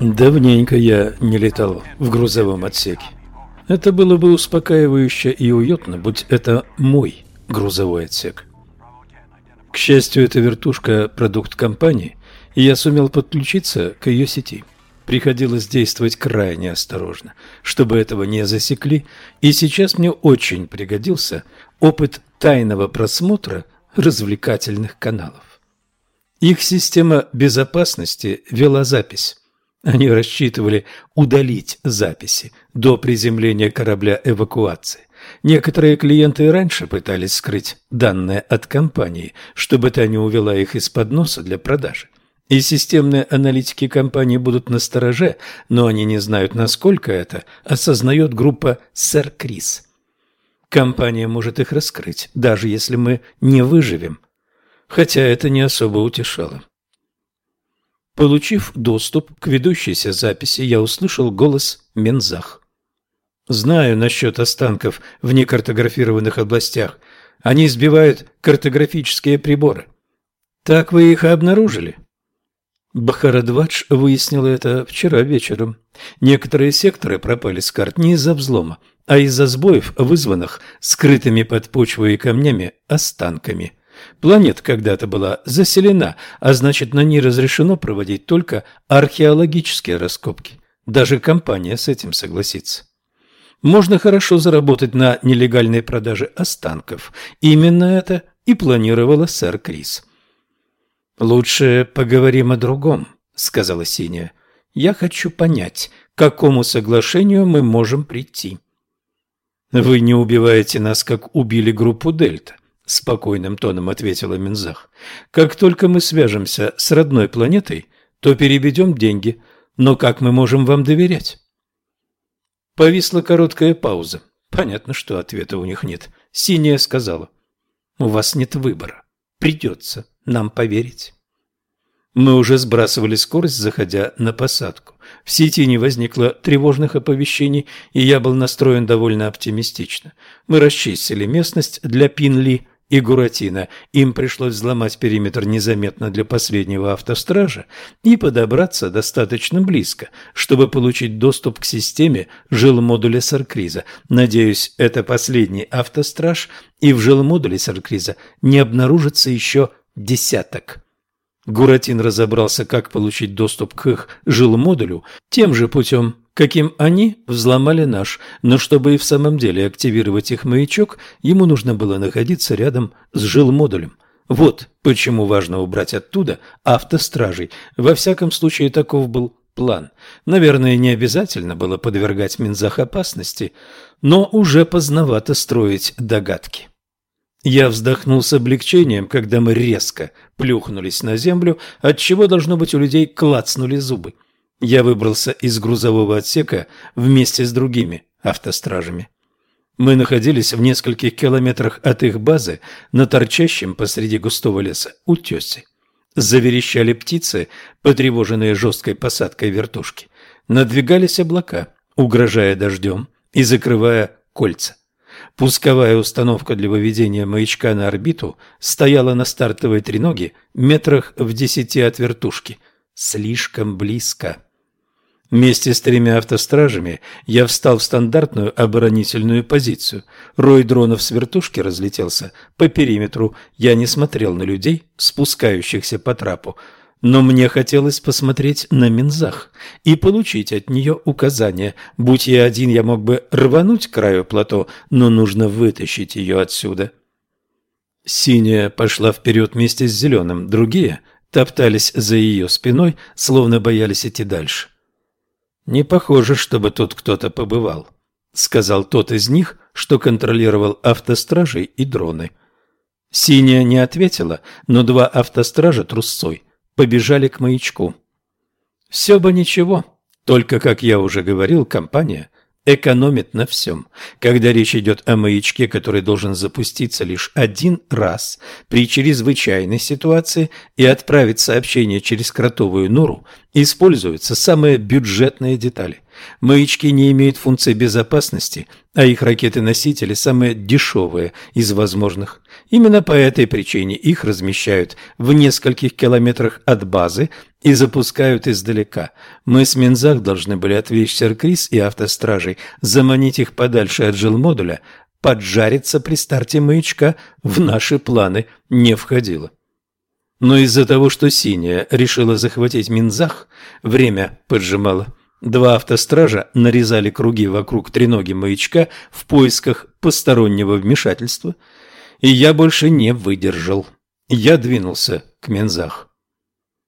Давненько я не летал в грузовом отсеке. Это было бы успокаивающе и уютно, будь это мой грузовой отсек. К счастью, эта вертушка – продукт компании, и я сумел подключиться к ее сети. Приходилось действовать крайне осторожно, чтобы этого не засекли, и сейчас мне очень пригодился опыт тайного просмотра развлекательных каналов. Их система безопасности вела запись. Они рассчитывали удалить записи до приземления корабля эвакуации. Некоторые клиенты раньше пытались скрыть данные от компании, чтобы та не увела их из-под носа для продажи. И системные аналитики компании будут на стороже, но они не знают, насколько это осознает группа «Сэр Крис». Компания может их раскрыть, даже если мы не выживем. Хотя это не особо утешало. Получив доступ к ведущейся записи, я услышал голос Мензах. «Знаю насчет останков в некартографированных областях. Они сбивают картографические приборы. Так вы их и обнаружили?» Бахарадвадж выяснил это вчера вечером. Некоторые секторы пропали с карт не из-за взлома, а из-за сбоев, вызванных скрытыми под почвой и камнями останками – Планета когда-то была заселена, а значит на ней разрешено проводить только археологические раскопки. Даже компания с этим согласится. Можно хорошо заработать на нелегальной продаже останков. Именно это и планировала сэр Крис. «Лучше поговорим о другом», — сказала Синяя. «Я хочу понять, к какому соглашению мы можем прийти». «Вы не убиваете нас, как убили группу Дельта. — спокойным тоном ответила Минзах. «Как только мы свяжемся с родной планетой, то переведем деньги. Но как мы можем вам доверять?» Повисла короткая пауза. Понятно, что ответа у них нет. Синяя сказала. «У вас нет выбора. Придется нам поверить». Мы уже сбрасывали скорость, заходя на посадку. В сети не возникло тревожных оповещений, и я был настроен довольно оптимистично. Мы расчистили местность для Пинли, и Гуратино. Им пришлось взломать периметр незаметно для последнего автостража и подобраться достаточно близко, чтобы получить доступ к системе жилмодуля Саркриза. Надеюсь, это последний автостраж, и в жилмодуле Саркриза не обнаружится еще десяток. Гуратин разобрался, как получить доступ к их жилмодулю тем же путем, каким они взломали наш, но чтобы и в самом деле активировать их маячок, ему нужно было находиться рядом с жилмодулем. Вот почему важно убрать оттуда автостражей. Во всяком случае, таков был план. Наверное, не обязательно было подвергать Минзах опасности, но уже поздновато строить догадки. Я вздохнул с облегчением, когда мы резко плюхнулись на землю, отчего, должно быть, у людей клацнули зубы. Я выбрался из грузового отсека вместе с другими автостражами. Мы находились в нескольких километрах от их базы на торчащем посреди густого леса утесе. Заверещали птицы, потревоженные жесткой посадкой вертушки. Надвигались облака, угрожая дождем и закрывая кольца. Пусковая установка для выведения маячка на орбиту стояла на стартовой треноге метрах в десяти от вертушки. Слишком близко. Вместе с тремя автостражами я встал в стандартную оборонительную позицию. Рой дронов с вертушки разлетелся по периметру. Я не смотрел на людей, спускающихся по трапу, но мне хотелось посмотреть на Минзах и получить от нее указания. Будь я один, я мог бы рвануть краю плато, но нужно вытащить ее отсюда. Синяя пошла вперед вместе с зеленым, другие топтались за ее спиной, словно боялись идти дальше. «Не похоже, чтобы тут кто-то побывал», — сказал тот из них, что контролировал автостражей и дроны. Синяя не ответила, но два автостража трусцой побежали к маячку. «Все бы ничего, только, как я уже говорил, компания экономит на всем. Когда речь идет о маячке, который должен запуститься лишь один раз при чрезвычайной ситуации и отправить сообщение через кротовую нору, используются самые бюджетные детали. Маячки не имеют функции безопасности, а их ракеты-носители самые дешевые из возможных. Именно по этой причине их размещают в нескольких километрах от базы и запускают издалека. Мы с Минзах должны были отвлечь Серкрис и автостражей, заманить их подальше от жилмодуля, поджариться при старте маячка в наши планы не входило. Но из-за того, что Синяя решила захватить Минзах, время поджимало. Два автостража нарезали круги вокруг треноги маячка в поисках постороннего вмешательства, и я больше не выдержал. Я двинулся к Минзах.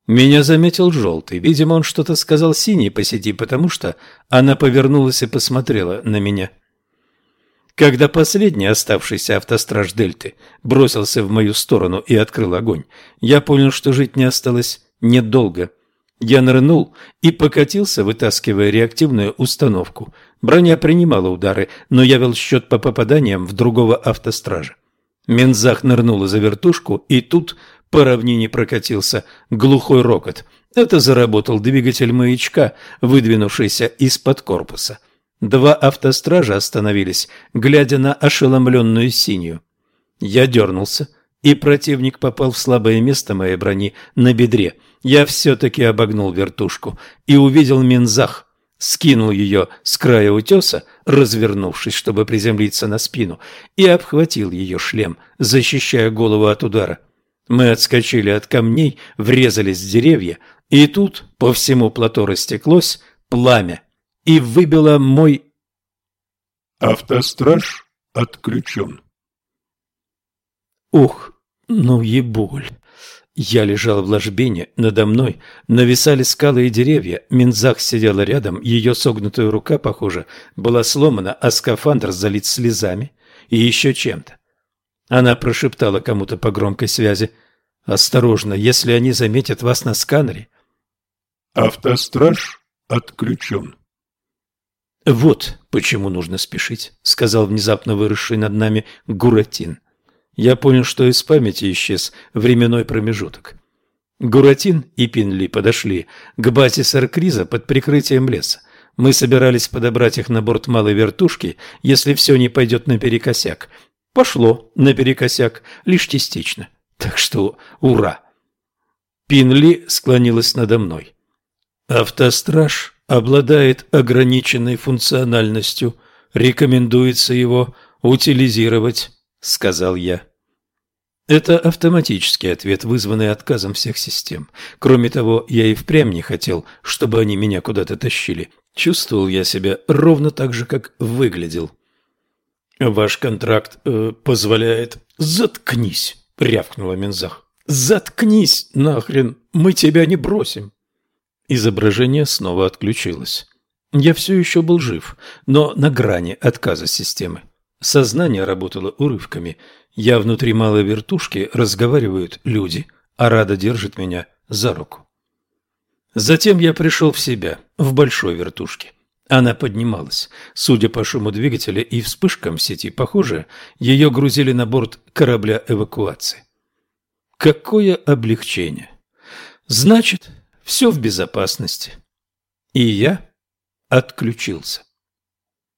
Меня заметил желтый. Видимо, он что-то сказал синей по сети, потому что она повернулась и посмотрела на меня. — когда последний оставшийся автостраж Дельты бросился в мою сторону и открыл огонь, я понял, что жить не осталось недолго. Я нырнул и покатился, вытаскивая реактивную установку. Броня принимала удары, но я вел счет по попаданиям в другого автостража. Мензах нырнула за вертушку, и тут по равнине прокатился глухой рокот. Это заработал двигатель маячка, выдвинувшийся из-под корпуса. Два автостража остановились, глядя на ошеломленную синюю. Я дернулся, и противник попал в слабое место моей брони на бедре. Я все-таки обогнул вертушку и увидел Минзах. Скинул ее с края утеса, развернувшись, чтобы приземлиться на спину, и обхватил ее шлем, защищая голову от удара. Мы отскочили от камней, врезались в деревья, и тут по всему плато растеклось пламя и выбила мой... Автостраж отключен. Ух, ну и боль. Я лежал в ложбине, надо мной нависали скалы и деревья, Минзах сидела рядом, ее согнутая рука, похоже, была сломана, а скафандр залит слезами и еще чем-то. Она прошептала кому-то по громкой связи. «Осторожно, если они заметят вас на сканере». «Автостраж отключен». «Вот почему нужно спешить», — сказал внезапно выросший над нами Гуратин. Я понял, что из памяти исчез временной промежуток. Гуратин и Пинли подошли к базе Саркриза под прикрытием леса. Мы собирались подобрать их на борт малой вертушки, если все не пойдет наперекосяк. Пошло наперекосяк, лишь частично. Так что ура! Пинли склонилась надо мной. Автостраж обладает ограниченной функциональностью. Рекомендуется его утилизировать, сказал я. Это автоматический ответ, вызванный отказом всех систем. Кроме того, я и впрямь не хотел, чтобы они меня куда-то тащили. Чувствовал я себя ровно так же, как выглядел. Ваш контракт э, позволяет... Заткнись, рявкнула Мензах. Заткнись нахрен, мы тебя не бросим. Изображение снова отключилось. Я все еще был жив, но на грани отказа системы. Сознание работало урывками. Я внутри малой вертушки, разговаривают люди, а Рада держит меня за руку. Затем я пришел в себя, в большой вертушке. Она поднималась. Судя по шуму двигателя и вспышкам в сети, похоже, ее грузили на борт корабля эвакуации. Какое облегчение! Значит, все в безопасности. И я отключился.